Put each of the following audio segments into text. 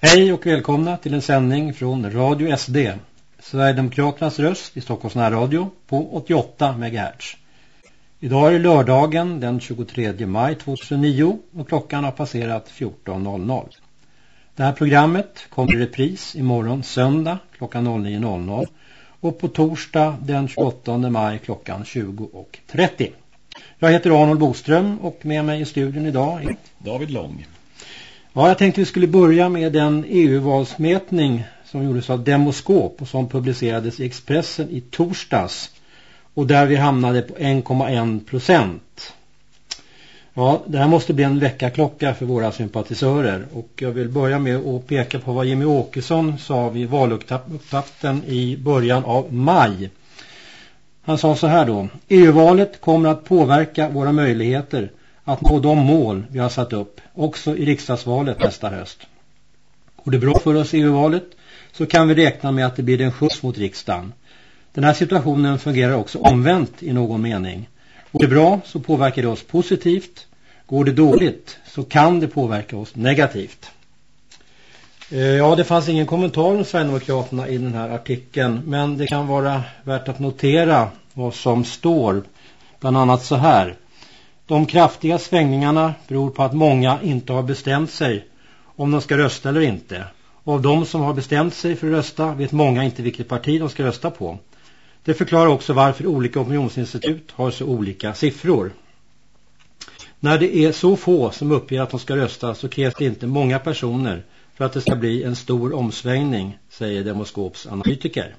Hej och välkomna till en sändning från Radio SD, Sverigedemokraternas röst i Stockholms närradio på 88 MHz. Idag är det lördagen den 23 maj 2009 och klockan har passerat 14.00. Det här programmet kommer i repris imorgon söndag klockan 09.00 och på torsdag den 28 maj klockan 20.30. Jag heter Arnold Boström och med mig i studion idag är David Lång. Ja, jag tänkte vi skulle börja med den EU-valsmätning som gjordes av Demoskop och som publicerades i Expressen i torsdags. Och där vi hamnade på 1,1 procent. Ja, det här måste bli en väckarklocka för våra sympatisörer. Och jag vill börja med att peka på vad Jimmy Åkesson sa vid valupptakten i början av maj. Han sa så här då. EU-valet kommer att påverka våra möjligheter att nå de mål vi har satt upp också i riksdagsvalet nästa höst. Går det bra för oss i EU-valet så kan vi räkna med att det blir en skjuts mot riksdagen. Den här situationen fungerar också omvänt i någon mening. Går det bra så påverkar det oss positivt. Går det dåligt så kan det påverka oss negativt. Eh, ja, det fanns ingen kommentar om Sverigedemokraterna i den här artikeln. Men det kan vara värt att notera vad som står. Bland annat så här. De kraftiga svängningarna beror på att många inte har bestämt sig om de ska rösta eller inte. Och av de som har bestämt sig för att rösta vet många inte vilket parti de ska rösta på. Det förklarar också varför olika opinionsinstitut har så olika siffror. När det är så få som uppger att de ska rösta så krävs det inte många personer för att det ska bli en stor omsvängning, säger Demoskops analytiker.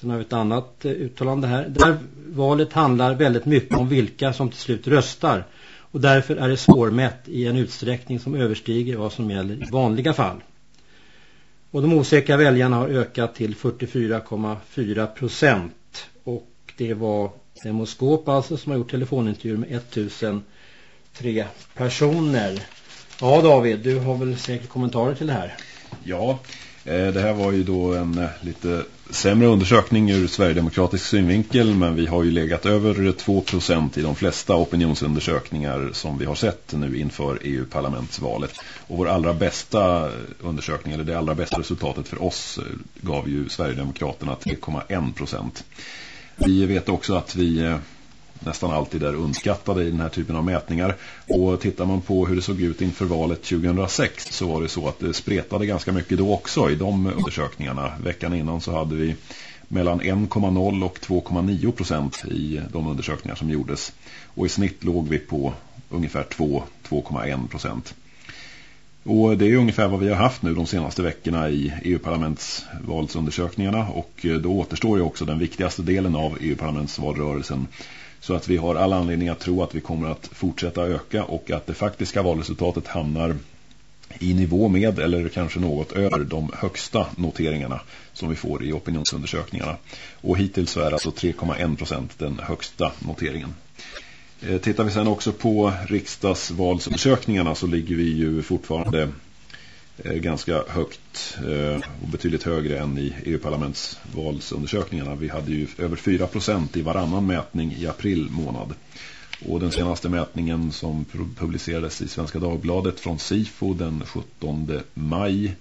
Sen har vi ett annat eh, uttalande här. Det här valet handlar väldigt mycket om vilka som till slut röstar. Och därför är det svårmätt i en utsträckning som överstiger vad som gäller i vanliga fall. Och de osäkra väljarna har ökat till 44,4 procent. Och det var Demoskop alltså som har gjort telefonintervjuer med 1003 personer. Ja David, du har väl säkert kommentarer till det här? Ja, eh, det här var ju då en eh, lite sämre undersökning ur Sverigedemokratisk synvinkel men vi har ju legat över 2% i de flesta opinionsundersökningar som vi har sett nu inför EU-parlamentsvalet. Och vår allra bästa undersökning, eller det allra bästa resultatet för oss eh, gav ju Sverigedemokraterna 3,1%. Vi vet också att vi eh, nästan alltid är underskattade i den här typen av mätningar. Och tittar man på hur det såg ut inför valet 2006 så var det så att det spretade ganska mycket då också i de undersökningarna. Veckan innan så hade vi mellan 1,0 och 2,9 procent i de undersökningar som gjordes. Och i snitt låg vi på ungefär 2-2,1 procent. Och det är ungefär vad vi har haft nu de senaste veckorna i EU-parlamentsvalsundersökningarna och då återstår ju också den viktigaste delen av EU-parlamentsvalrörelsen så att vi har alla anledning att tro att vi kommer att fortsätta öka och att det faktiska valresultatet hamnar i nivå med eller kanske något över de högsta noteringarna som vi får i opinionsundersökningarna. Och hittills så är alltså 3,1 procent den högsta noteringen. Eh, tittar vi sen också på riksdagsvalsundersökningarna så ligger vi ju fortfarande ganska högt eh, och betydligt högre än i EU-parlamentsvalsundersökningarna. Vi hade ju över 4% i varannan mätning i april månad. Och den senaste mätningen som publicerades i Svenska Dagbladet från SIFO den 17 maj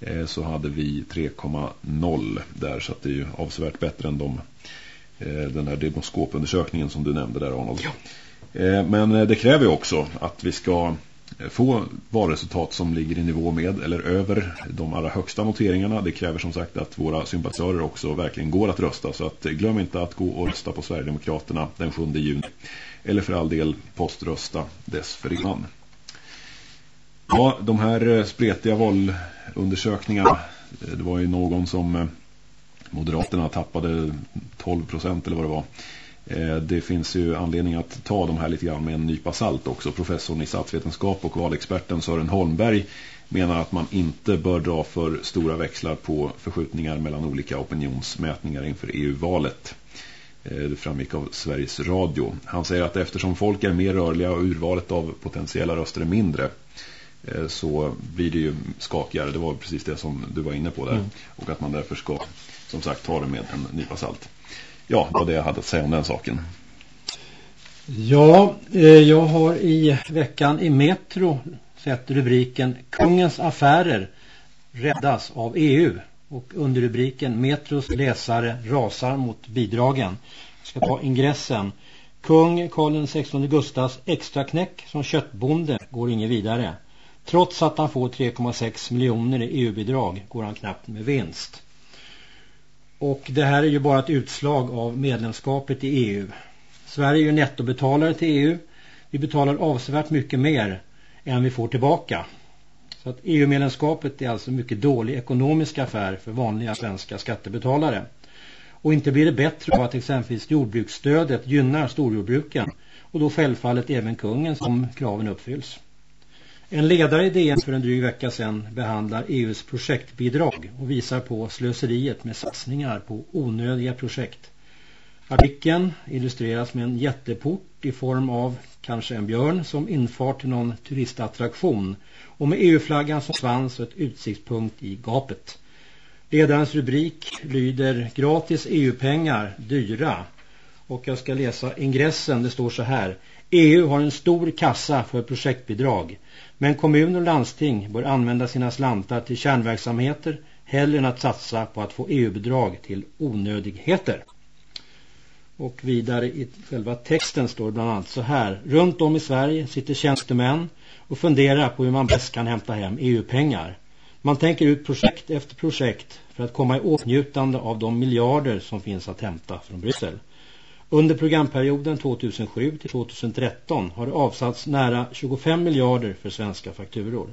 eh, så hade vi 3,0 där så att det är ju avsevärt bättre än de, den här demoskopundersökningen som du nämnde där Arnold. Ja. Men det kräver ju också att vi ska Eh, få valresultat som ligger i nivå med eller över de allra högsta noteringarna. Det kräver som sagt att våra sympatisörer också verkligen går att rösta. Så att eh, glöm inte att gå och rösta på Sverigedemokraterna den 7 juni. Eller för all del poströsta dessförinnan. Ja, de här eh, spretiga valundersökningarna. Det var ju någon som Moderaterna tappade 12 procent eller vad det var. Eh, det finns ju anledning att ta de här lite grann med en nypa salt också. Professorn i statsvetenskap och valexperten Sören Holmberg menar att man inte bör dra för stora växlar på förskjutningar mellan olika opinionsmätningar inför EU-valet. Eh, det framgick av Sveriges Radio. Han säger att eftersom folk är mer rörliga och urvalet av potentiella röster är mindre eh, så blir det ju skakigare. Det var precis det som du var inne på där. Mm. Och att man därför ska som sagt ta det med en nypa salt ja, det var det jag hade att säga om den saken. Ja, eh, jag har i veckan i Metro sett rubriken Kungens affärer räddas av EU och under rubriken Metros läsare rasar mot bidragen. Jag ska ta ingressen. Kung Karl XVI Gustavs extra knäck som köttbonde går inget vidare. Trots att han får 3,6 miljoner i EU-bidrag går han knappt med vinst. Och det här är ju bara ett utslag av medlemskapet i EU. Sverige är ju nettobetalare till EU. Vi betalar avsevärt mycket mer än vi får tillbaka. Så att EU-medlemskapet är alltså en mycket dålig ekonomisk affär för vanliga svenska skattebetalare. Och inte blir det bättre av att exempelvis jordbruksstödet gynnar storjordbruken och då självfallet även kungen som kraven uppfylls. En ledare i DN för en dryg vecka sedan behandlar EUs projektbidrag och visar på slöseriet med satsningar på onödiga projekt. Artikeln illustreras med en jätteport i form av kanske en björn som infart till någon turistattraktion och med EU-flaggan som svans och ett utsiktspunkt i gapet. Ledarens rubrik lyder Gratis EU-pengar, dyra. Och jag ska läsa ingressen, det står så här. EU har en stor kassa för projektbidrag. Men kommuner och landsting bör använda sina slantar till kärnverksamheter hellre än att satsa på att få EU-bidrag till onödigheter. Och vidare i själva texten står det bland annat så här. Runt om i Sverige sitter tjänstemän och funderar på hur man bäst kan hämta hem EU-pengar. Man tänker ut projekt efter projekt för att komma i åtnjutande av de miljarder som finns att hämta från Bryssel. Under programperioden 2007 till 2013 har det avsatts nära 25 miljarder för svenska fakturor.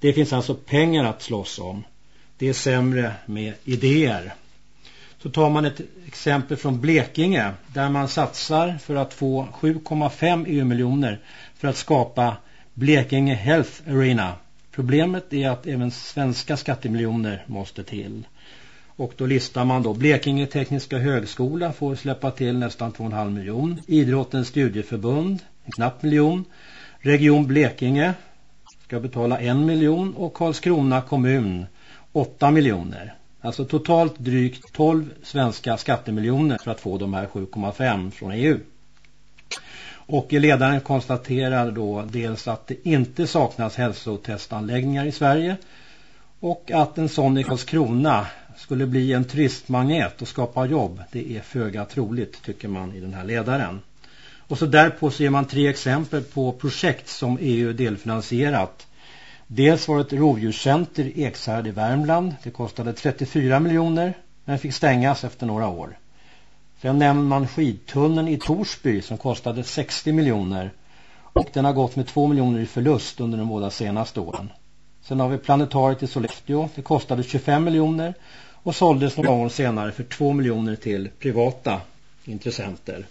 Det finns alltså pengar att slåss om. Det är sämre med idéer. Så tar man ett exempel från Blekinge där man satsar för att få 7,5 EU-miljoner för att skapa Blekinge Health Arena. Problemet är att även svenska skattemiljoner måste till. Och då listar man då Blekinge Tekniska Högskola får släppa till nästan 2,5 miljon. Idrottens studieförbund, en knapp miljon. Region Blekinge ska betala en miljon och Karlskrona kommun 8 miljoner. Alltså totalt drygt 12 svenska skattemiljoner för att få de här 7,5 från EU. Och ledaren konstaterar då dels att det inte saknas hälsotestanläggningar i Sverige och att en sån i Karlskrona skulle bli en turistmagnet och skapa jobb, det är föga troligt tycker man i den här ledaren. Och så därpå ser man tre exempel på projekt som EU delfinansierat. Dels var det ett rovdjurscenter i Ekshärd i Värmland. Det kostade 34 miljoner men fick stängas efter några år. Sen nämner man skidtunneln i Torsby som kostade 60 miljoner och den har gått med 2 miljoner i förlust under de båda senaste åren. Sen har vi planetariet i Sollefteå. Det kostade 25 miljoner och såldes några år senare för 2 miljoner till privata intressenter.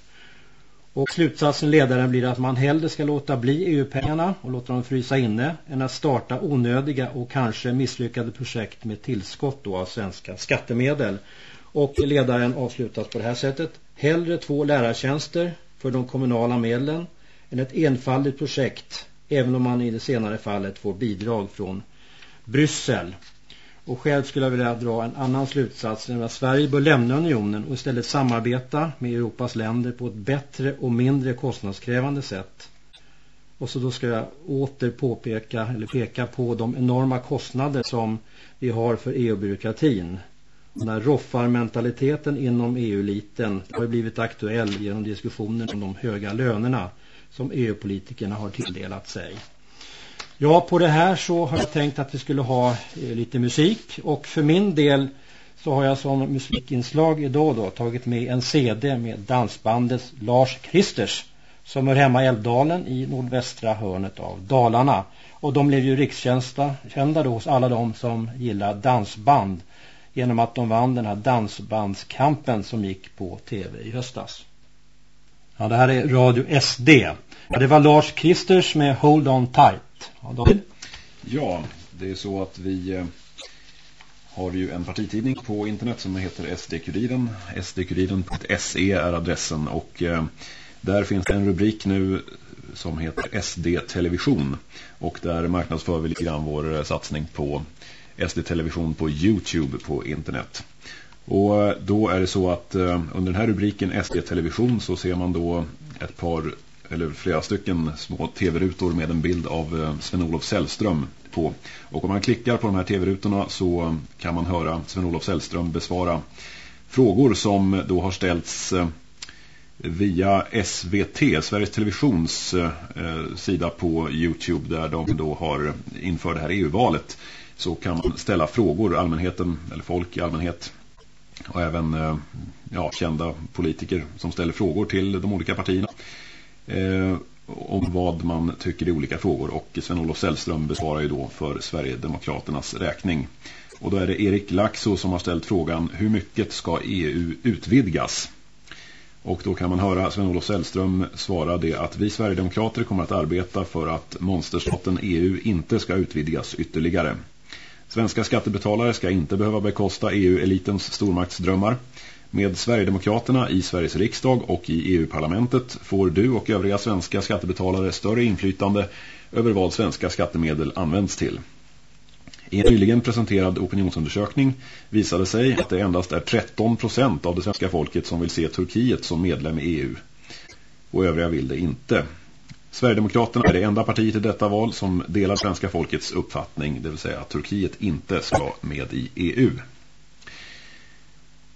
Och slutsatsen ledaren blir att man hellre ska låta bli EU-pengarna och låta dem frysa inne än att starta onödiga och kanske misslyckade projekt med tillskott då av svenska skattemedel. Och ledaren avslutas på det här sättet. Hellre två lärartjänster för de kommunala medlen än ett enfaldigt projekt även om man i det senare fallet får bidrag från Bryssel. Och själv skulle jag vilja dra en annan slutsats än att Sverige bör lämna unionen och istället samarbeta med Europas länder på ett bättre och mindre kostnadskrävande sätt. Och så då ska jag åter påpeka eller peka på de enorma kostnader som vi har för EU-byråkratin. Den här roffarmentaliteten inom EU-liten har blivit aktuell genom diskussionen om de höga lönerna som EU-politikerna har tilldelat sig. Ja, på det här så har jag tänkt att vi skulle ha eh, lite musik och för min del så har jag som musikinslag idag då tagit med en CD med dansbandet Lars Kristers som hör hemma i Älvdalen i nordvästra hörnet av Dalarna. Och de blev ju rikskända då hos alla de som gillar dansband genom att de vann den här dansbandskampen som gick på tv i höstas. Ja, det här är Radio SD. Ja, det var Lars Kristers med Hold On Tight. Ja, David? Ja, det är så att vi eh, har ju en partitidning på internet som heter SD-kuriren. SD-kuriren.se är adressen och eh, där finns en rubrik nu som heter SD-television och där marknadsför vi lite grann vår eh, satsning på SD-television på Youtube på internet. Och då är det så att under den här rubriken SD-television så ser man då ett par eller flera stycken små tv-rutor med en bild av eh, Sven-Olof Sällström på. Och om man klickar på de här tv-rutorna så kan man höra Sven-Olof Sällström besvara frågor som då har ställts eh, via SVT, Sveriges Televisions eh, sida på Youtube där de då har inför det här EU-valet så kan man ställa frågor, allmänheten eller folk i allmänhet och även ja, kända politiker som ställer frågor till de olika partierna eh, om vad man tycker i olika frågor och Sven-Olof Sällström besvarar ju då för Sverigedemokraternas räkning. Och då är det Erik Laxo som har ställt frågan hur mycket ska EU utvidgas? Och då kan man höra Sven-Olof Sällström svara det att vi Sverigedemokrater kommer att arbeta för att monsterstaten EU inte ska utvidgas ytterligare. Svenska skattebetalare ska inte behöva bekosta EU-elitens stormaktsdrömmar. Med Sverigedemokraterna i Sveriges riksdag och i EU-parlamentet får du och övriga svenska skattebetalare större inflytande över vad svenska skattemedel används till. I en nyligen presenterad opinionsundersökning visade sig att det endast är 13% av det svenska folket som vill se Turkiet som medlem i EU. Och övriga vill det inte. Sverigedemokraterna är det enda partiet i detta val som delar svenska folkets uppfattning, det vill säga att Turkiet inte ska med i EU.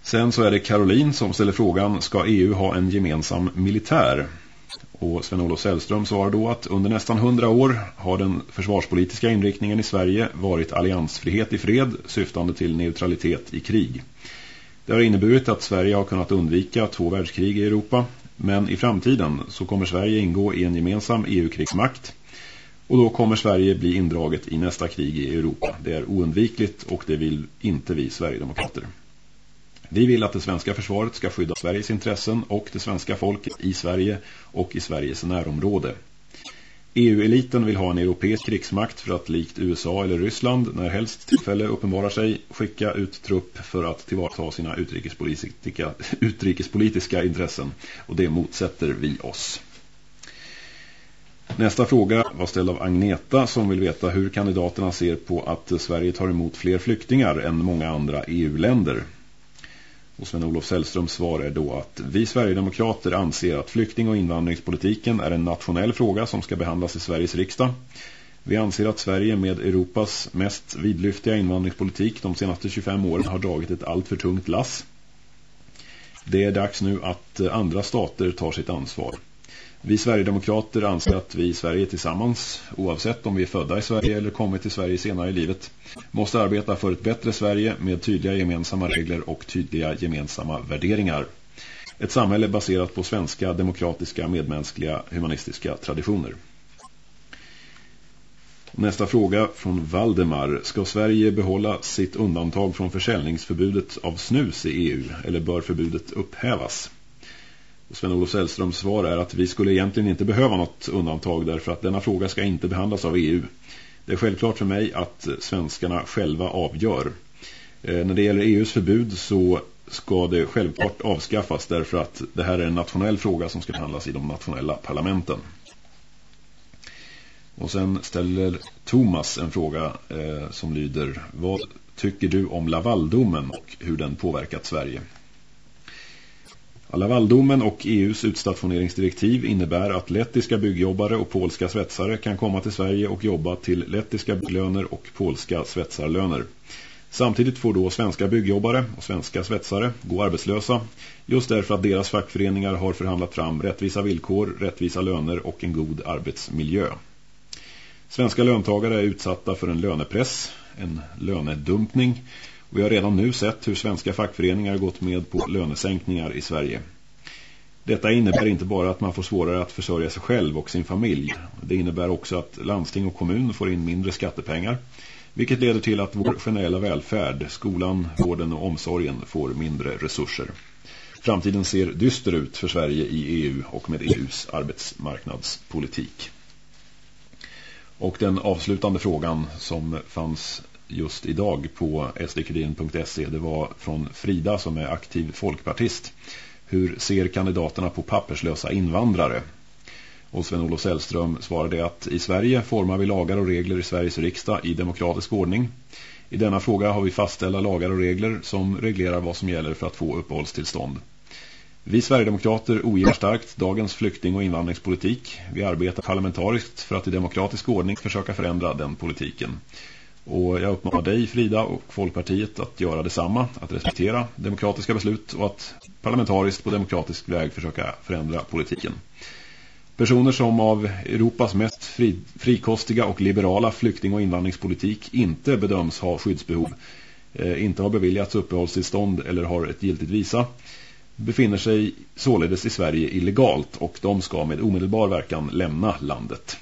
Sen så är det Caroline som ställer frågan, ska EU ha en gemensam militär? Och Sven-Olof Sällström svarar då att under nästan hundra år har den försvarspolitiska inriktningen i Sverige varit alliansfrihet i fred syftande till neutralitet i krig. Det har inneburit att Sverige har kunnat undvika två världskrig i Europa men i framtiden så kommer Sverige ingå i en gemensam EU-krigsmakt och då kommer Sverige bli indraget i nästa krig i Europa. Det är oundvikligt och det vill inte vi Sverigedemokrater. Vi vill att det svenska försvaret ska skydda Sveriges intressen och det svenska folket i Sverige och i Sveriges närområde. EU-eliten vill ha en europeisk krigsmakt för att likt USA eller Ryssland när helst tillfälle uppenbarar sig skicka ut trupp för att tillvarata sina utrikespolitiska, utrikespolitiska intressen och det motsätter vi oss. Nästa fråga var ställd av Agneta som vill veta hur kandidaterna ser på att Sverige tar emot fler flyktingar än många andra EU-länder. Och Sven-Olof Sällströms svar är då att vi Sverigedemokrater anser att flykting- och invandringspolitiken är en nationell fråga som ska behandlas i Sveriges riksdag. Vi anser att Sverige med Europas mest vidlyftiga invandringspolitik de senaste 25 åren har dragit ett allt för tungt lass. Det är dags nu att andra stater tar sitt ansvar. Vi Sverigedemokrater anser att vi i Sverige tillsammans, oavsett om vi är födda i Sverige eller kommit till Sverige senare i livet, måste arbeta för ett bättre Sverige med tydliga gemensamma regler och tydliga gemensamma värderingar. Ett samhälle baserat på svenska, demokratiska, medmänskliga, humanistiska traditioner. Nästa fråga från Valdemar. Ska Sverige behålla sitt undantag från försäljningsförbudet av snus i EU eller bör förbudet upphävas? Sven-Olof Sällströms svar är att vi skulle egentligen inte behöva något undantag därför att denna fråga ska inte behandlas av EU. Det är självklart för mig att svenskarna själva avgör. Eh, när det gäller EUs förbud så ska det självklart avskaffas därför att det här är en nationell fråga som ska behandlas i de nationella parlamenten. Och sen ställer Thomas en fråga eh, som lyder Vad tycker du om Lavaldomen och hur den påverkat Sverige? Lavaldomen och EUs utstationeringsdirektiv innebär att lettiska byggjobbare och polska svetsare kan komma till Sverige och jobba till lettiska bygglöner och polska svetsarlöner. Samtidigt får då svenska byggjobbare och svenska svetsare gå arbetslösa just därför att deras fackföreningar har förhandlat fram rättvisa villkor, rättvisa löner och en god arbetsmiljö. Svenska löntagare är utsatta för en lönepress, en lönedumpning vi har redan nu sett hur svenska fackföreningar gått med på lönesänkningar i Sverige. Detta innebär inte bara att man får svårare att försörja sig själv och sin familj. Det innebär också att landsting och kommun får in mindre skattepengar. Vilket leder till att vår generella välfärd, skolan, vården och omsorgen får mindre resurser. Framtiden ser dyster ut för Sverige i EU och med EUs arbetsmarknadspolitik. Och den avslutande frågan som fanns just idag på sdkredin.se. Det var från Frida som är aktiv folkpartist. Hur ser kandidaterna på papperslösa invandrare? Och Sven-Olof Sällström svarade att i Sverige formar vi lagar och regler i Sveriges riksdag i demokratisk ordning. I denna fråga har vi fastställda lagar och regler som reglerar vad som gäller för att få uppehållstillstånd. Vi Sverigedemokrater ogillar starkt dagens flykting- och invandringspolitik. Vi arbetar parlamentariskt för att i demokratisk ordning försöka förändra den politiken. Och jag uppmanar dig Frida och Folkpartiet att göra detsamma, att respektera demokratiska beslut och att parlamentariskt på demokratisk väg försöka förändra politiken. Personer som av Europas mest fri, frikostiga och liberala flykting- och invandringspolitik inte bedöms ha skyddsbehov, eh, inte har beviljats uppehållstillstånd eller har ett giltigt visa befinner sig således i Sverige illegalt och de ska med omedelbar verkan lämna landet.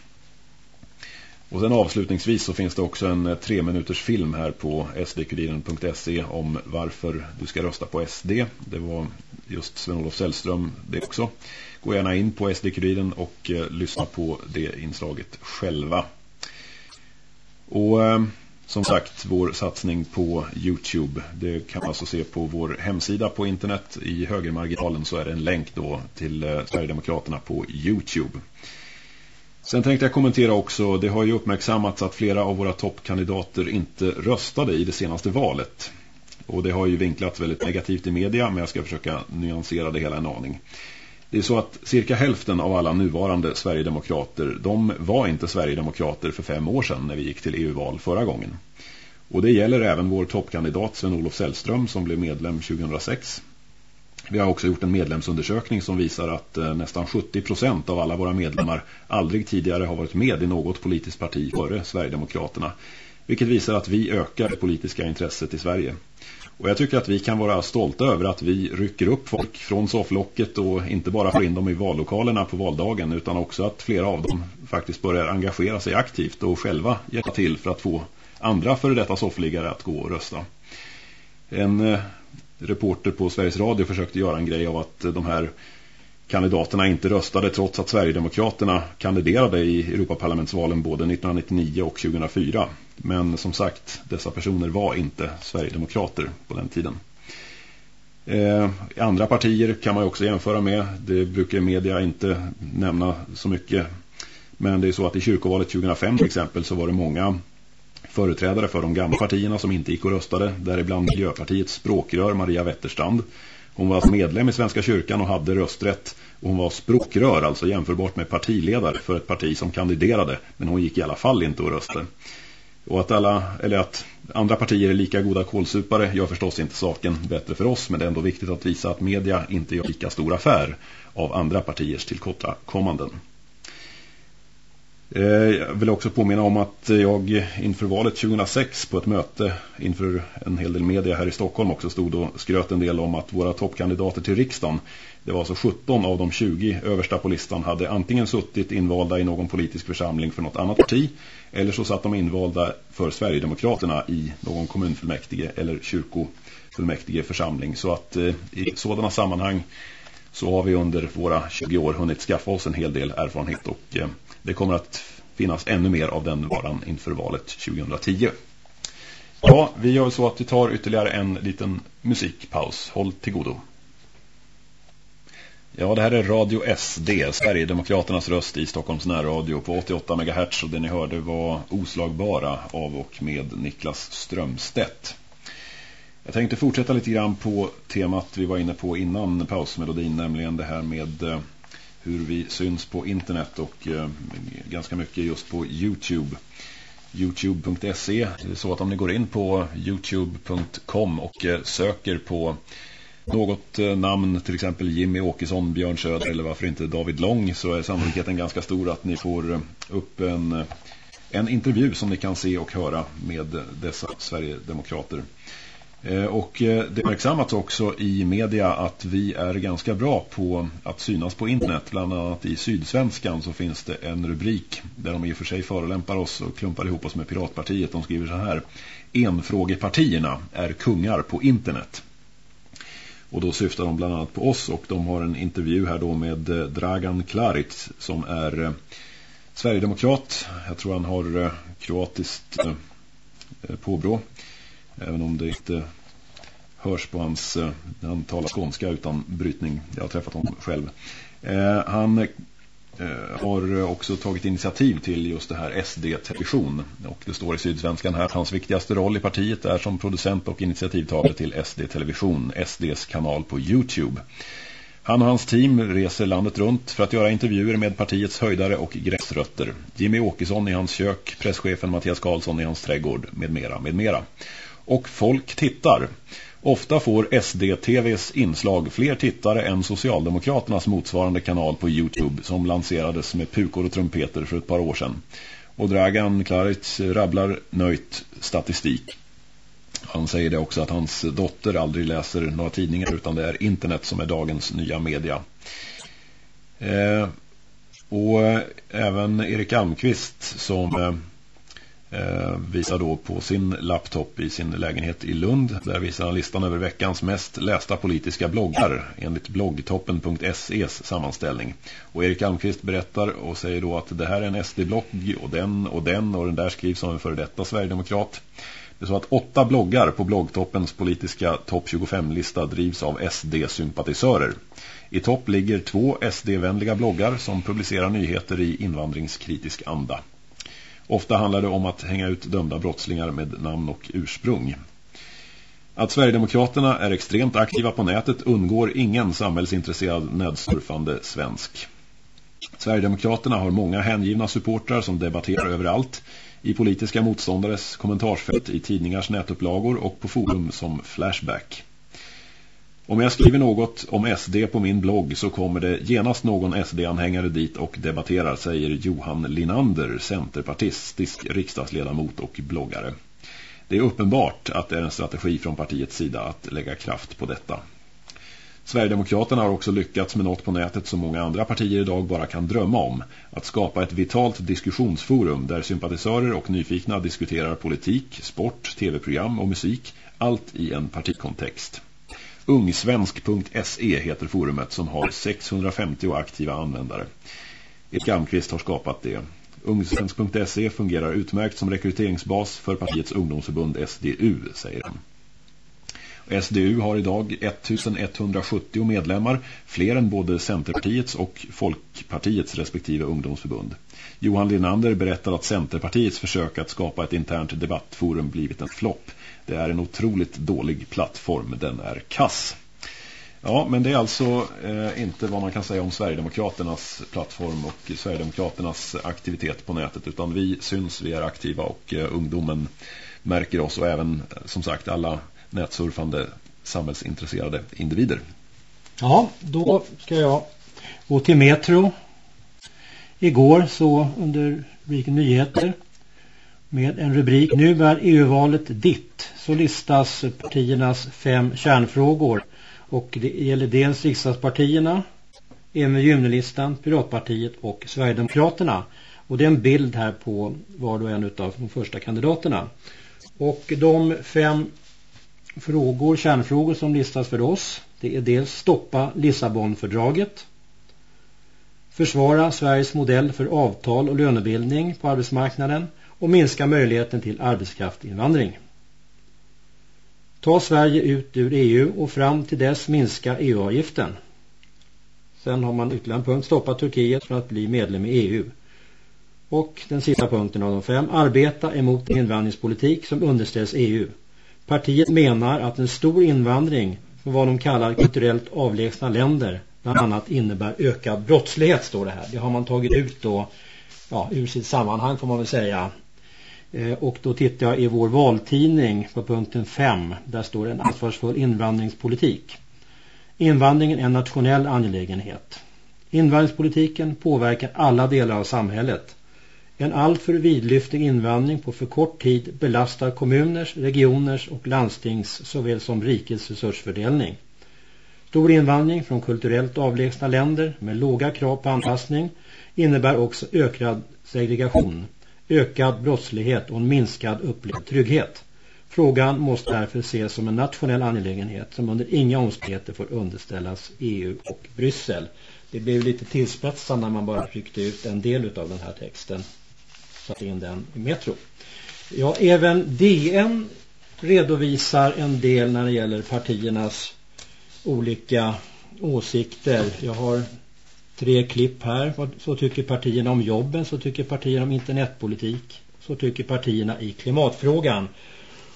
Och sen avslutningsvis så finns det också en eh, tre minuters film här på sdkuriren.se e om varför du ska rösta på SD. Det var just Sven-Olof Sällström det också. Gå gärna in på SD-kuriren och eh, lyssna på det inslaget själva. Och eh, som sagt, vår satsning på Youtube. Det kan man alltså se på vår hemsida på internet. I högermarginalen så är det en länk då till eh, Sverigedemokraterna på Youtube. Sen tänkte jag kommentera också, det har ju uppmärksammats att flera av våra toppkandidater inte röstade i det senaste valet. Och det har ju vinklats väldigt negativt i media, men jag ska försöka nyansera det hela en aning. Det är så att cirka hälften av alla nuvarande Sverigedemokrater, de var inte Sverigedemokrater för fem år sedan när vi gick till EU-val förra gången. Och det gäller även vår toppkandidat Sven-Olof Sällström som blev medlem 2006. Vi har också gjort en medlemsundersökning som visar att eh, nästan 70% av alla våra medlemmar aldrig tidigare har varit med i något politiskt parti före Sverigedemokraterna. Vilket visar att vi ökar det politiska intresset i Sverige. Och jag tycker att vi kan vara stolta över att vi rycker upp folk från sofflocket och inte bara får in dem i vallokalerna på valdagen utan också att flera av dem faktiskt börjar engagera sig aktivt och själva hjälpa till för att få andra före detta soffliggare att gå och rösta. En eh, reporter på Sveriges Radio försökte göra en grej av att eh, de här kandidaterna inte röstade trots att Sverigedemokraterna kandiderade i Europaparlamentsvalen både 1999 och 2004. Men som sagt, dessa personer var inte Sverigedemokrater på den tiden. Eh, andra partier kan man också jämföra med. Det brukar media inte nämna så mycket. Men det är så att i kyrkovalet 2005 till exempel så var det många företrädare för de gamla partierna som inte gick och röstade. Däribland Miljöpartiets språkrör Maria Wetterstrand. Hon var alltså medlem i Svenska kyrkan och hade rösträtt. Hon var språkrör, alltså jämförbart med partiledare för ett parti som kandiderade. Men hon gick i alla fall inte och röstade. Och att, alla, eller att andra partier är lika goda kolsupare gör förstås inte saken bättre för oss. Men det är ändå viktigt att visa att media inte gör lika stor affär av andra partiers tillkortakommanden. kommanden. Eh, jag vill också påminna om att jag inför valet 2006 på ett möte inför en hel del media här i Stockholm också stod och skröt en del om att våra toppkandidater till riksdagen, det var alltså 17 av de 20 översta på listan, hade antingen suttit invalda i någon politisk församling för något annat parti eller så satt de invalda för Sverigedemokraterna i någon kommunfullmäktige eller kyrkofullmäktige församling. Så att eh, i sådana sammanhang så har vi under våra 20 år hunnit skaffa oss en hel del erfarenhet och eh, det kommer att finnas ännu mer av den varan inför valet 2010. Ja, vi gör så att vi tar ytterligare en liten musikpaus. Håll till godo. Ja, det här är Radio SD, Sverigedemokraternas röst i Stockholms närradio på 88 MHz och det ni hörde var Oslagbara av och med Niklas Strömstedt. Jag tänkte fortsätta lite grann på temat vi var inne på innan pausmelodin, nämligen det här med eh, hur vi syns på internet och eh, ganska mycket just på Youtube. Youtube.se så att om ni går in på youtube.com och eh, söker på något eh, namn, till exempel Jimmy Åkesson, Björn Söder eller varför inte David Lång så är sannolikheten ganska stor att ni får eh, upp en, en intervju som ni kan se och höra med dessa Sverigedemokrater. Eh, och eh, det uppmärksammats också i media att vi är ganska bra på att synas på internet. Bland annat i Sydsvenskan så finns det en rubrik där de i och för sig förolämpar oss och klumpar ihop oss med Piratpartiet. De skriver så här. Enfrågepartierna är kungar på internet. Och då syftar de bland annat på oss och de har en intervju här då med eh, Dragan Klaric som är Sverigedemokrat. Jag tror han har kroatiskt påbrå. Även om det inte hörs på hans, eh, han talar skånska utan brytning. Jag har träffat honom själv. Eh, han Eh, har också tagit initiativ till just det här SD-television. Och det står i Sydsvenskan här att hans viktigaste roll i partiet är som producent och initiativtagare till SD-television, SDs kanal på Youtube. Han och hans team reser landet runt för att göra intervjuer med partiets höjdare och gräsrötter. Jimmy Åkesson i hans kök, presschefen Mattias Karlsson i hans trädgård, med mera, med mera. Och folk tittar. Ofta får SD-TVs inslag fler tittare än Socialdemokraternas motsvarande kanal på Youtube som lanserades med pukor och trumpeter för ett par år sedan. Och Dragan Klaric rabblar nöjt statistik. Han säger det också att hans dotter aldrig läser några tidningar utan det är internet som är dagens nya media. Eh, och även Erik Almqvist som eh, Eh, visar då på sin laptop i sin lägenhet i Lund. Där visar han listan över veckans mest lästa politiska bloggar enligt bloggtoppen.ses sammanställning. Och Erik Almqvist berättar och säger då att det här är en SD-blogg och den och den och den där skrivs av en före detta Sverigedemokrat. Det är så att åtta bloggar på bloggtoppens politiska topp 25-lista drivs av SD-sympatisörer. I topp ligger två SD-vänliga bloggar som publicerar nyheter i invandringskritisk anda. Ofta handlar det om att hänga ut dömda brottslingar med namn och ursprung. Att Sverigedemokraterna är extremt aktiva på nätet undgår ingen samhällsintresserad nödsurfande svensk. Sverigedemokraterna har många hängivna supportrar som debatterar överallt i politiska motståndares kommentarsfält i tidningars nätupplagor och på forum som Flashback. Om jag skriver något om SD på min blogg så kommer det genast någon SD-anhängare dit och debatterar, säger Johan Linander, centerpartistisk riksdagsledamot och bloggare. Det är uppenbart att det är en strategi från partiets sida att lägga kraft på detta. Sverigedemokraterna har också lyckats med något på nätet som många andra partier idag bara kan drömma om. Att skapa ett vitalt diskussionsforum där sympatisörer och nyfikna diskuterar politik, sport, tv-program och musik. Allt i en partikontext. Ungsvensk.se heter forumet som har 650 aktiva användare. Ett Gamqvist har skapat det. Ungsvensk.se fungerar utmärkt som rekryteringsbas för partiets ungdomsförbund SDU, säger han. SDU har idag 1170 medlemmar, fler än både Centerpartiets och Folkpartiets respektive ungdomsförbund. Johan Linander berättar att Centerpartiets försök att skapa ett internt debattforum blivit en flopp. Det är en otroligt dålig plattform, den är kass. Ja, men det är alltså eh, inte vad man kan säga om Sverigedemokraternas plattform och Sverigedemokraternas aktivitet på nätet utan vi syns, vi är aktiva och eh, ungdomen märker oss och även eh, som sagt alla nätsurfande samhällsintresserade individer. Ja, då ska jag gå till Metro. Igår så under rubriken nyheter med en rubrik Nu är EU-valet ditt så listas partiernas fem kärnfrågor och det gäller dels riksdagspartierna, EMU Gymnelistan, Piratpartiet och Sverigedemokraterna. Och det är en bild här på var och en av de första kandidaterna. Och de fem frågor, kärnfrågor som listas för oss. Det är dels stoppa Lissabonfördraget. Försvara Sveriges modell för avtal och lönebildning på arbetsmarknaden och minska möjligheten till arbetskraftinvandring. Ta Sverige ut ur EU och fram till dess minska EU-avgiften. Sen har man ytterligare en punkt, stoppa Turkiet från att bli medlem i EU. Och den sista punkten av de fem, arbeta emot en invandringspolitik som underställs EU. Partiet menar att en stor invandring från vad de kallar kulturellt avlägsna länder bland annat innebär ökad brottslighet står det här. Det har man tagit ut då ja, ur sitt sammanhang får man väl säga. Eh, och då tittar jag i vår valtidning på punkten 5. Där står det en ansvarsfull invandringspolitik. Invandringen är en nationell angelägenhet. Invandringspolitiken påverkar alla delar av samhället. En alltför vidlyftig invandring på för kort tid belastar kommuners, regioners och landstings såväl som rikets resursfördelning. Stor invandring från kulturellt avlägsna länder med låga krav på anpassning innebär också ökad segregation, ökad brottslighet och en minskad upplevd trygghet. Frågan måste därför ses som en nationell angelägenhet som under inga omständigheter får underställas EU och Bryssel. Det blev lite tillspetsat när man bara tryckte ut en del av den här texten satt in den i Metro. Ja, även DN redovisar en del när det gäller partiernas olika åsikter. Jag har tre klipp här. Så tycker partierna om jobben, så tycker partierna om internetpolitik, så tycker partierna i klimatfrågan.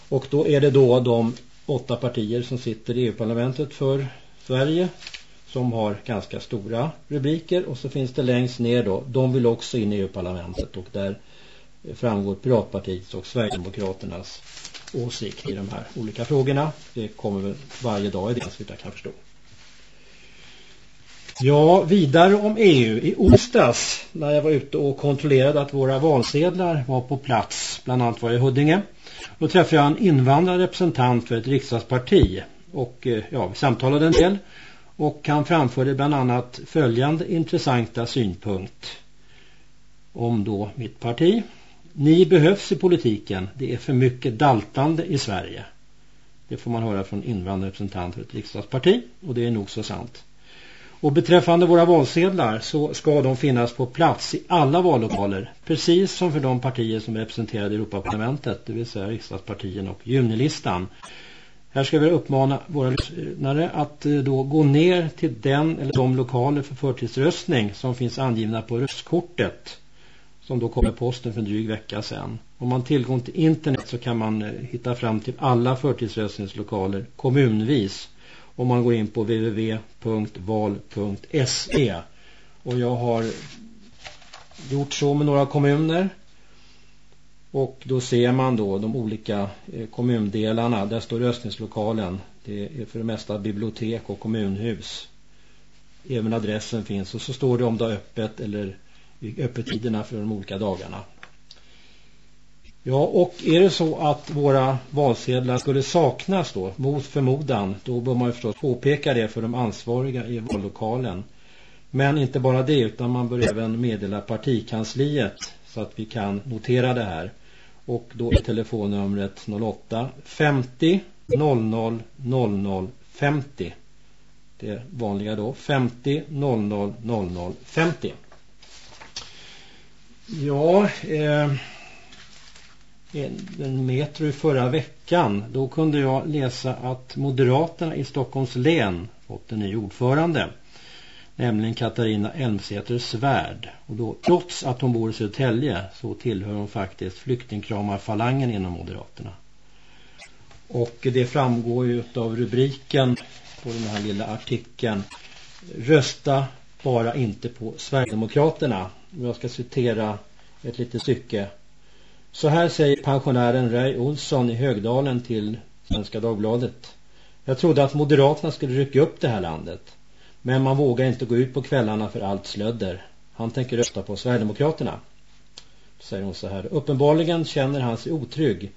Och då är det då de åtta partier som sitter i EU-parlamentet för Sverige som har ganska stora rubriker och så finns det längst ner då, de vill också in i EU-parlamentet och där framgår Piratpartiets och Sverigedemokraternas åsikt i de här olika frågorna. Det kommer väl varje dag i det, så jag kan förstå. Ja, vidare om EU. I onsdags när jag var ute och kontrollerade att våra valsedlar var på plats, bland annat var jag i Huddinge, då träffade jag en invandrarrepresentant för ett riksdagsparti och eh, ja, vi samtalade en del och han framförde bland annat följande intressanta synpunkt om då mitt parti. Ni behövs i politiken. Det är för mycket daltande i Sverige. Det får man höra från invandrarrepresentant för ett riksdagsparti och det är nog så sant. Och beträffande våra valsedlar så ska de finnas på plats i alla vallokaler. Precis som för de partier som representerade Europaparlamentet, det vill säga riksdagspartierna och junilistan. Här ska vi uppmana våra lyssnare att eh, då gå ner till den eller de lokaler för förtidsröstning som finns angivna på röstkortet som då kommer posten för en dryg vecka sedan. Om man tillgång till internet så kan man eh, hitta fram till alla förtidsröstningslokaler kommunvis om man går in på www.val.se och jag har gjort så med några kommuner. Och då ser man då de olika eh, kommundelarna. Där står röstningslokalen. Det är för det mesta bibliotek och kommunhus. Även adressen finns. Och så står det om det är öppet eller öppettiderna för de olika dagarna. Ja, och är det så att våra valsedlar skulle saknas då, mot förmodan, då bör man ju förstås påpeka det för de ansvariga i vallokalen. Men inte bara det, utan man bör även meddela partikansliet så att vi kan notera det här. Och då är telefonnumret 08 50 00 00 50. Det vanliga då, 50 00 00 50. Ja, eh Eh, en metro i förra veckan. Då kunde jag läsa att Moderaterna i Stockholms län fått en ny ordförande. Nämligen Katarina Elmsäter Svärd. Och då, trots att hon bor i Södertälje så tillhör hon faktiskt flyktingkramarfalangen inom Moderaterna. Och det framgår ju av rubriken på den här lilla artikeln. Rösta bara inte på Sverigedemokraterna. Jag ska citera ett litet stycke. Så här säger pensionären Ray Olsson i Högdalen till Svenska Dagbladet. Jag trodde att Moderaterna skulle rycka upp det här landet. Men man vågar inte gå ut på kvällarna för allt slödder. Han tänker rösta på Sverigedemokraterna. Säger hon så här. Uppenbarligen känner han sig otrygg.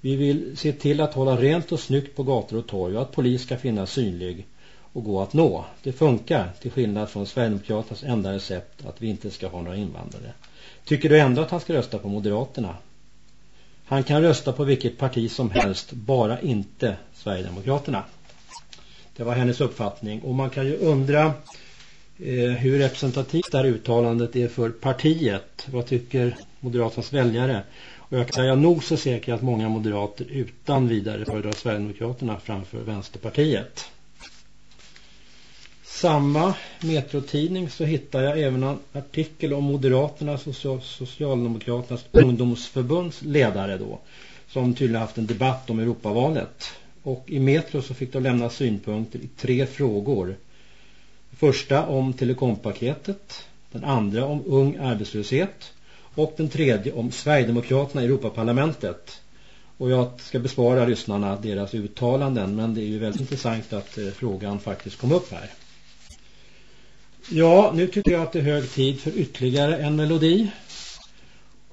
Vi vill se till att hålla rent och snyggt på gator och torg och att polis ska finnas synlig och gå att nå. Det funkar till skillnad från Sverigedemokraternas enda recept att vi inte ska ha några invandrare. Tycker du ändå att han ska rösta på Moderaterna? Han kan rösta på vilket parti som helst, bara inte Sverigedemokraterna. Det var hennes uppfattning. Och man kan ju undra eh, hur representativt det här uttalandet är för partiet. Vad tycker Moderaternas väljare? Och jag kan säga nog så säker att många moderater utan vidare föredrar Sverigedemokraterna framför Vänsterpartiet samma metrotidning så hittar jag även en artikel om Moderaternas och Socialdemokraternas ungdomsförbunds ledare då. Som tydligen haft en debatt om Europavalet. Och i Metro så fick de lämna synpunkter i tre frågor. Första om telekompaketet. Den andra om ung arbetslöshet. Och den tredje om Sverigedemokraterna i Europaparlamentet. Och jag ska besvara lyssnarna deras uttalanden. Men det är ju väldigt intressant att eh, frågan faktiskt kom upp här. Ja, nu tycker jag att det är hög tid för ytterligare en melodi.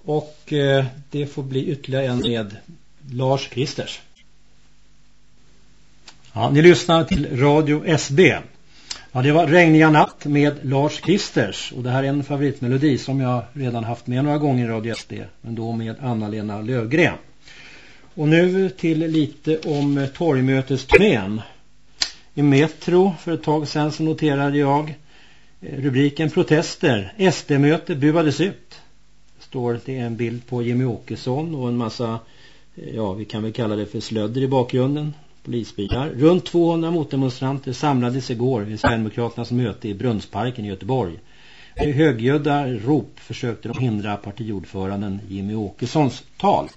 Och eh, det får bli ytterligare en med Lars Kristers. Ja, ni lyssnar till Radio SB. Ja, det var Regniga natt med Lars Kristers. Och det här är en favoritmelodi som jag redan haft med några gånger i Radio SB. Men då med Anna-Lena Lövgren. Och nu till lite om torgmötesturnén. I Metro för ett tag sedan så noterade jag Rubriken protester. SD-möte buades ut. Står det är en bild på Jimmy Åkesson och en massa, ja vi kan väl kalla det för slödder i bakgrunden. Polisbilar. Runt 200 motdemonstranter samlades igår vid Sverigedemokraternas möte i Brunnsparken i Göteborg. Med högljudda rop försökte de hindra partiordföranden Jimmy Åkessons tal.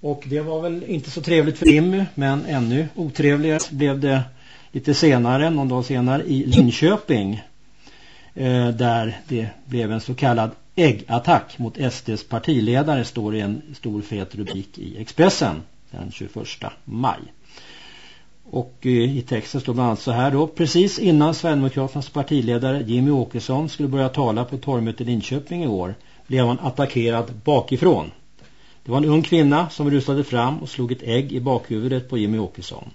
Och det var väl inte så trevligt för Jimmy men ännu otrevligare blev det lite senare, någon dag senare, i Linköping. Eh, där det blev en så kallad äggattack mot SDs partiledare står det en stor fet rubrik i Expressen den 21 maj. Och eh, i texten står bland annat så här då. Precis innan Sverigedemokraternas partiledare Jimmy Åkesson skulle börja tala på torgmötet i Linköping i år blev han attackerad bakifrån. Det var en ung kvinna som rusade fram och slog ett ägg i bakhuvudet på Jimmy Åkesson.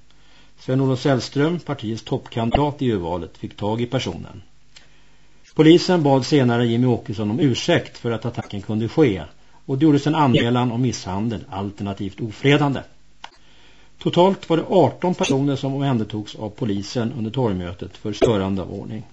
Sven-Olof Sällström, partiets toppkandidat i urvalet, fick tag i personen. Polisen bad senare Jimmy Åkesson om ursäkt för att attacken kunde ske och det gjordes en anmälan om misshandel alternativt ofredande. Totalt var det 18 personer som omhändertogs av polisen under torgmötet för störande av ordning.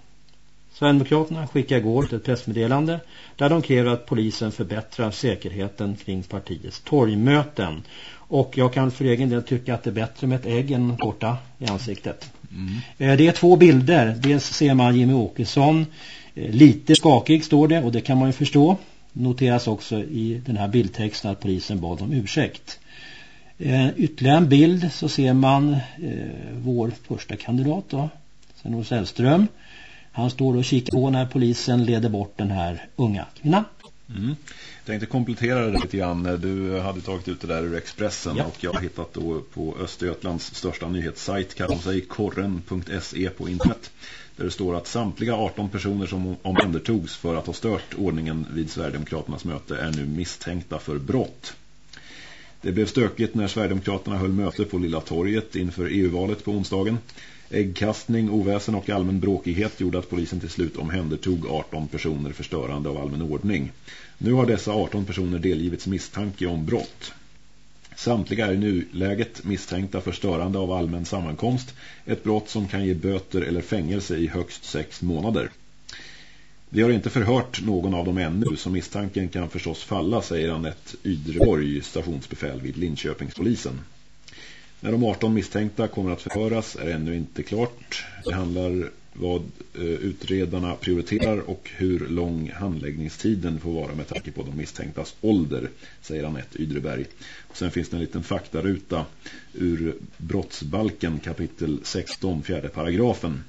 Sverigedemokraterna skickade igår ett pressmeddelande där de kräver att polisen förbättrar säkerheten kring partiets torgmöten. Och jag kan för egen del tycka att det är bättre med ett ägg än korta i ansiktet. Mm. Eh, det är två bilder. Dels ser man Jimmy Åkesson lite skakig står det och det kan man ju förstå. Noteras också i den här bildtexten att polisen bad om ursäkt. Eh, ytterligare en bild så ser man vår första kandidat då, Sven-Olof Sällström. Han står och kikar på när polisen leder bort den här unga kvinnan. Mm. Jag tänkte komplettera det lite grann. Du hade tagit ut det där ur Expressen ja. och jag har hittat då på Östergötlands största nyhetssajt kallar sig korren.se på internet. Där det står att samtliga 18 personer som omhändertogs för att ha stört ordningen vid Sverigedemokraternas möte är nu misstänkta för brott. Det blev stökigt när Sverigedemokraterna höll möte på Lilla torget inför EU-valet på onsdagen. Äggkastning, oväsen och allmän bråkighet gjorde att polisen till slut omhändertog 18 personer för störande av allmän ordning. Nu har dessa 18 personer delgivits misstanke om brott. Samtliga är i nuläget misstänkta för störande av allmän sammankomst, ett brott som kan ge böter eller fängelse i högst sex månader. Vi har inte förhört någon av dem ännu, så misstanken kan förstås falla, säger Anette Ydreborg, stationsbefäl vid Linköpingspolisen. När de 18 misstänkta kommer att förhöras är ännu inte klart. Det handlar vad eh, utredarna prioriterar och hur lång handläggningstiden får vara med tanke på de misstänktas ålder, säger Anette Ydreberg. Och sen finns det en liten faktaruta ur brottsbalken kapitel 16, fjärde paragrafen.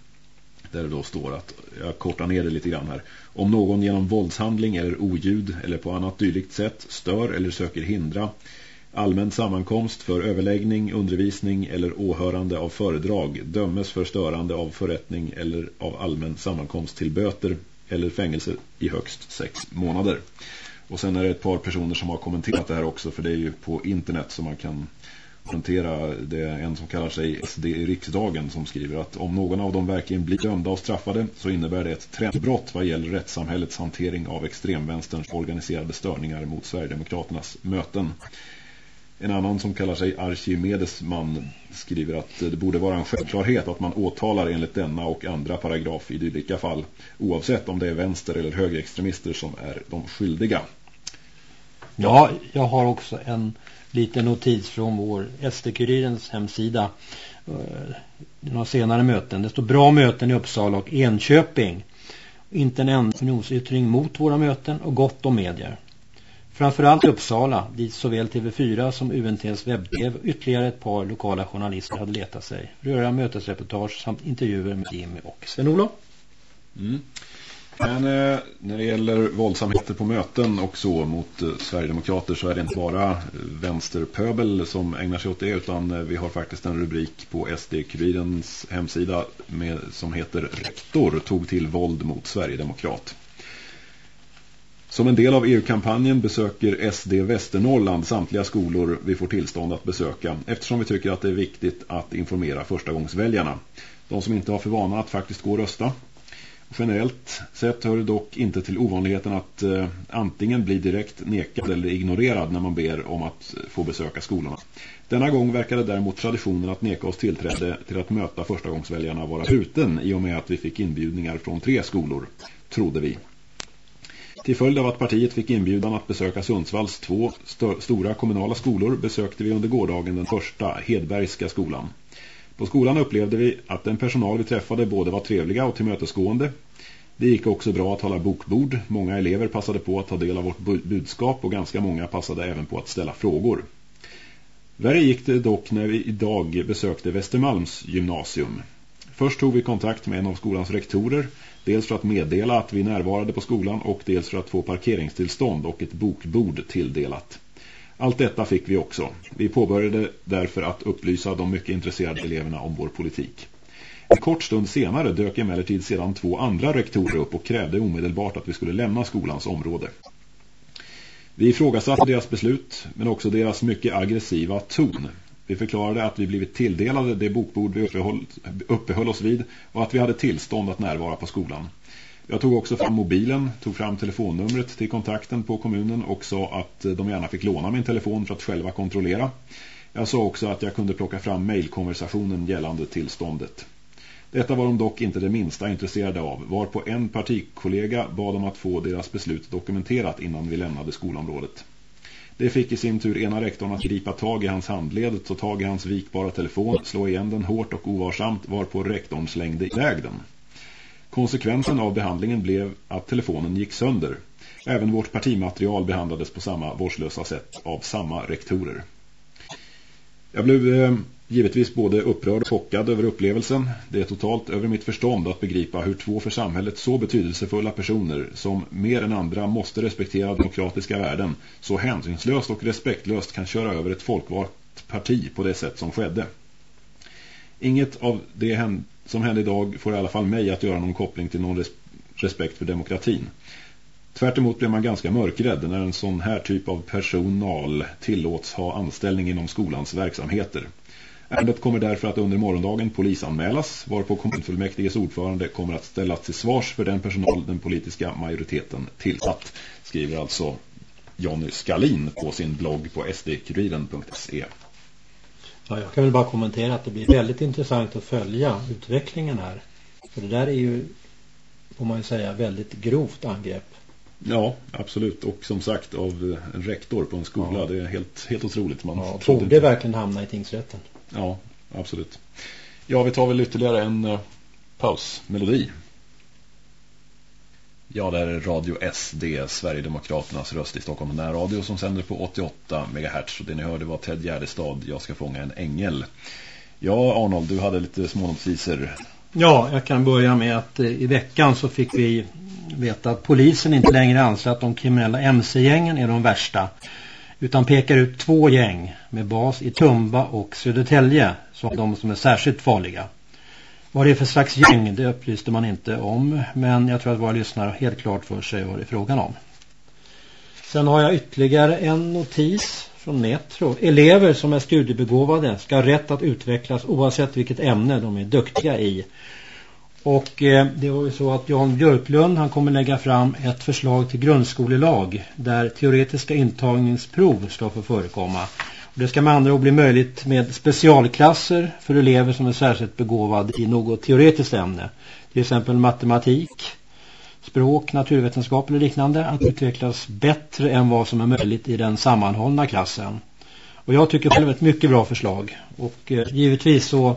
Där det då står att, jag kortar ner det lite grann här. Om någon genom våldshandling eller oljud eller på annat dylikt sätt stör eller söker hindra allmän sammankomst för överläggning, undervisning eller åhörande av föredrag dömes för störande av förrättning eller av allmän sammankomst till böter eller fängelse i högst sex månader. Och sen är det ett par personer som har kommenterat det här också för det är ju på internet som man kan kommentera det är en som kallar sig SD i riksdagen som skriver att om någon av dem verkligen blir dömda och straffade så innebär det ett trendbrott vad gäller rättssamhällets hantering av extremvänsterns organiserade störningar mot Sverigedemokraternas möten. En annan som kallar sig Archimedes man skriver att det borde vara en självklarhet att man åtalar enligt denna och andra paragraf i dylika fall oavsett om det är vänster- eller högerextremister som är de skyldiga. Ja, jag har också en liten notis från vår SD-kurirens hemsida. Eh, några senare möten. Det står bra möten i Uppsala och Enköping. Inte en enda opinionsyttring mot våra möten och gott om medier. Framförallt Uppsala, dit såväl TV4 som UNTs webbtv och ytterligare ett par lokala journalister hade letat sig. Röra mötesreportage samt intervjuer med Jimmy och Sven-Olof. Mm. Men eh, när det gäller våldsamheter på möten och så mot eh, Sverigedemokrater så är det inte bara eh, vänsterpöbel som ägnar sig åt det utan eh, vi har faktiskt en rubrik på SD-kurirens hemsida med, som heter Rektor tog till våld mot Sverigedemokrat. Som en del av EU-kampanjen besöker SD Västernorrland samtliga skolor vi får tillstånd att besöka eftersom vi tycker att det är viktigt att informera förstagångsväljarna. De som inte har för vana att faktiskt gå och rösta. Generellt sett hör det dock inte till ovanligheten att eh, antingen bli direkt nekad eller ignorerad när man ber om att få besöka skolorna. Denna gång verkade däremot traditionen att neka oss tillträde till att möta förstagångsväljarna vara bruten i och med att vi fick inbjudningar från tre skolor, trodde vi. Till följd av att partiet fick inbjudan att besöka Sundsvalls två st stora kommunala skolor besökte vi under gårdagen den första Hedbergska skolan. På skolan upplevde vi att den personal vi träffade både var trevliga och tillmötesgående. Det gick också bra att hålla bokbord. Många elever passade på att ta del av vårt budskap och ganska många passade även på att ställa frågor. Värre gick det dock när vi idag besökte Västermalms gymnasium. Först tog vi kontakt med en av skolans rektorer, dels för att meddela att vi närvarade på skolan och dels för att få parkeringstillstånd och ett bokbord tilldelat. Allt detta fick vi också. Vi påbörjade därför att upplysa de mycket intresserade eleverna om vår politik. En kort stund senare dök emellertid sedan två andra rektorer upp och krävde omedelbart att vi skulle lämna skolans område. Vi ifrågasatte deras beslut men också deras mycket aggressiva ton. Vi förklarade att vi blivit tilldelade det bokbord vi uppehöll, uppehöll oss vid och att vi hade tillstånd att närvara på skolan. Jag tog också fram mobilen, tog fram telefonnumret till kontakten på kommunen och sa att eh, de gärna fick låna min telefon för att själva kontrollera. Jag sa också att jag kunde plocka fram mejlkonversationen gällande tillståndet. Detta var de dock inte det minsta intresserade av, var på en partikollega bad om att få deras beslut dokumenterat innan vi lämnade skolområdet. Det fick i sin tur ena rektorn att gripa tag i hans handled, ta tag i hans vikbara telefon, slå igen den hårt och ovarsamt varpå rektorn slängde iväg den. Konsekvensen av behandlingen blev att telefonen gick sönder. Även vårt partimaterial behandlades på samma vårdslösa sätt av samma rektorer. Jag blev eh, givetvis både upprörd och chockad över upplevelsen. Det är totalt över mitt förstånd att begripa hur två för samhället så betydelsefulla personer som mer än andra måste respektera demokratiska värden så hänsynslöst och respektlöst kan köra över ett folkvalt parti på det sätt som skedde. Inget av det som hände idag får i alla fall mig att göra någon koppling till någon respekt för demokratin. Tvärtemot blir man ganska mörkrädd när en sån här typ av personal tillåts ha anställning inom skolans verksamheter. Ärendet kommer därför att under morgondagen polisanmälas varpå kommunfullmäktiges ordförande kommer att ställas till svars för den personal den politiska majoriteten tillsatt, skriver alltså Jonny Skalin på sin blogg på sdkuriren.se. Ja, jag kan väl bara kommentera att det blir väldigt intressant att följa utvecklingen här. För det där är ju, får man ju säga, väldigt grovt angrepp. Ja, absolut. Och som sagt av en rektor på en skola. Ja. Det är helt, helt otroligt. Man ja, borde verkligen hamna i tingsrätten. Ja, absolut. Ja, vi tar väl ytterligare en uh, pausmelodi. Ja, det är Radio SD, Sverigedemokraternas röst i Stockholm närradio som sänder på 88 MHz. Och det ni hörde var Ted Gärdestad, Jag ska fånga en ängel. Ja, Arnold, du hade lite smånotiser. Ja, jag kan börja med att eh, i veckan så fick vi veta att polisen inte längre anser att de kriminella MC-gängen är de värsta utan pekar ut två gäng med bas i Tumba och Södertälje som de som är särskilt farliga. Vad det är för slags gäng det upplyste man inte om men jag tror att våra lyssnare har helt klart för sig vad det är frågan om. Sen har jag ytterligare en notis från Metro. Elever som är studiebegåvade ska ha rätt att utvecklas oavsett vilket ämne de är duktiga i. Och eh, det var ju så att Jan Björklund han kommer lägga fram ett förslag till grundskolelag där teoretiska intagningsprov ska få förekomma. Och det ska med andra ord bli möjligt med specialklasser för elever som är särskilt begåvade i något teoretiskt ämne. Till exempel matematik, språk, naturvetenskap eller liknande att utvecklas bättre än vad som är möjligt i den sammanhållna klassen. Och jag tycker själv ett mycket bra förslag. Och eh, givetvis så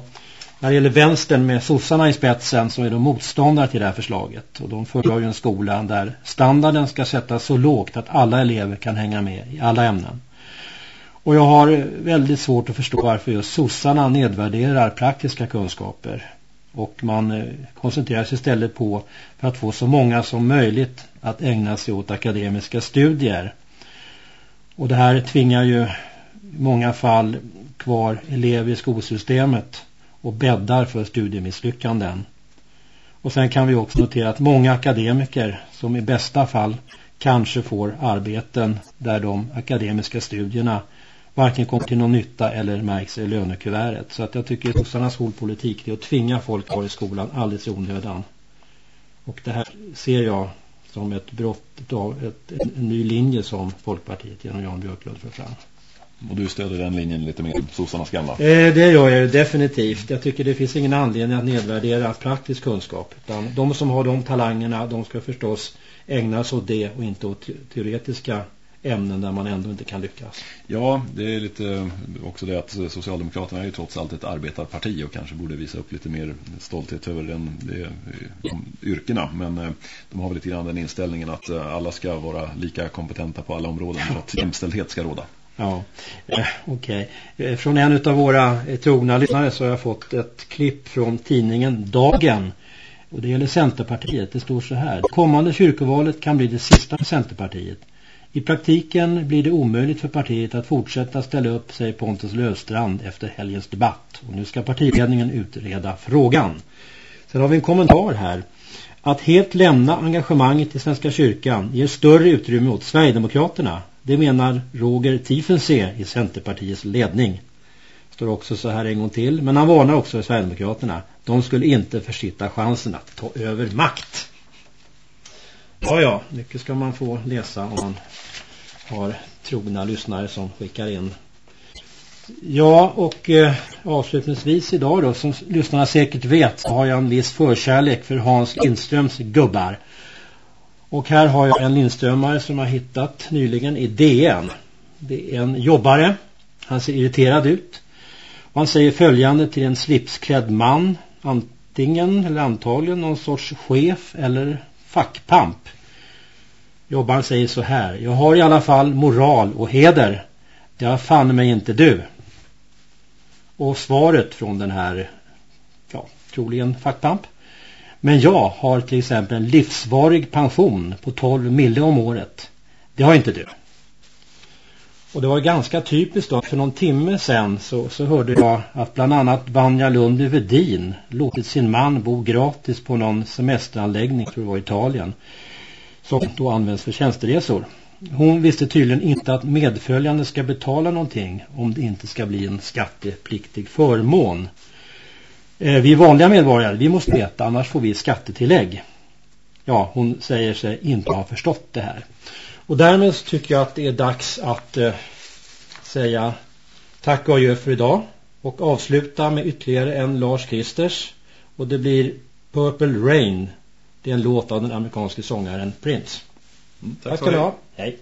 när det gäller vänstern med sossarna i spetsen så är de motståndare till det här förslaget. Och de föredrar ju en skola där standarden ska sättas så lågt att alla elever kan hänga med i alla ämnen. Och jag har väldigt svårt att förstå varför just sossarna nedvärderar praktiska kunskaper. Och man eh, koncentrerar sig istället på för att få så många som möjligt att ägna sig åt akademiska studier. Och det här tvingar ju i många fall kvar elever i skolsystemet och bäddar för studiemisslyckanden. Och sen kan vi också notera att många akademiker som i bästa fall kanske får arbeten där de akademiska studierna varken kommer till någon nytta eller märks i lönekuvertet. Så att jag tycker att sossarnas skolpolitik är att tvinga folk kvar i skolan alldeles i onödan. Och det här ser jag som ett brott av ett, en ny linje som Folkpartiet genom Jan Björklund för fram. Och du stöder den linjen lite mer, sossarnas gamla? Eh, det gör jag definitivt. Jag tycker det finns ingen anledning att nedvärdera praktisk kunskap. Utan de som har de talangerna, de ska förstås ägna sig åt det och inte åt teoretiska ämnen där man ändå inte kan lyckas. Ja, det är lite också det att Socialdemokraterna är ju trots allt ett arbetarparti och kanske borde visa upp lite mer stolthet över den, det, de yrkena. Men eh, de har väl lite grann den inställningen att eh, alla ska vara lika kompetenta på alla områden för att jämställdhet ska råda. Ja, eh, okej. Okay. Från en av våra eh, trogna lyssnare så har jag fått ett klipp från tidningen Dagen. Och det gäller Centerpartiet. Det står så här. Kommande kyrkovalet kan bli det sista för Centerpartiet. I praktiken blir det omöjligt för partiet att fortsätta ställa upp sig Pontus Löstrand efter helgens debatt. Och nu ska partiledningen utreda frågan. Sen har vi en kommentar här. Att helt lämna engagemanget i Svenska kyrkan ger större utrymme åt Sverigedemokraterna. Det menar Roger Tiefensee i Centerpartiets ledning. Står också så här en gång till. Men han varnar också Sverigedemokraterna. De skulle inte försitta chansen att ta över makt. Ja, ja. Mycket ska man få läsa om man har trogna lyssnare som skickar in. Ja, och eh, avslutningsvis idag då, som lyssnarna säkert vet, så har jag en viss förkärlek för Hans Lindströms gubbar. Och här har jag en Lindströmare som jag hittat nyligen i DN. Det är en jobbare. Han ser irriterad ut. Och han säger följande till en slipsklädd man. Antingen eller antagligen någon sorts chef eller fackpamp. Jobbaren säger så här. Jag har i alla fall moral och heder. Det har fan mig inte du. Och svaret från den här, ja, troligen fackpamp. Men jag har till exempel en livsvarig pension på 12 mille om året. Det har inte du. Och det var ganska typiskt då. För någon timme sen så, så hörde jag att bland annat Vanja Lundby Vedin låtit sin man bo gratis på någon semesteranläggning, tror jag var Italien som då används för tjänsteresor. Hon visste tydligen inte att medföljande ska betala någonting om det inte ska bli en skattepliktig förmån. Eh, vi vanliga medborgare, vi måste veta, annars får vi skattetillägg. Ja, hon säger sig inte ha förstått det här. Och därmed tycker jag att det är dags att eh, säga tack och adjö för idag. Och avsluta med ytterligare en Lars Kristers. Och det blir Purple Rain det är en låt av den amerikanske sångaren Prince. Mm, tack, tack ska du ha. Hej.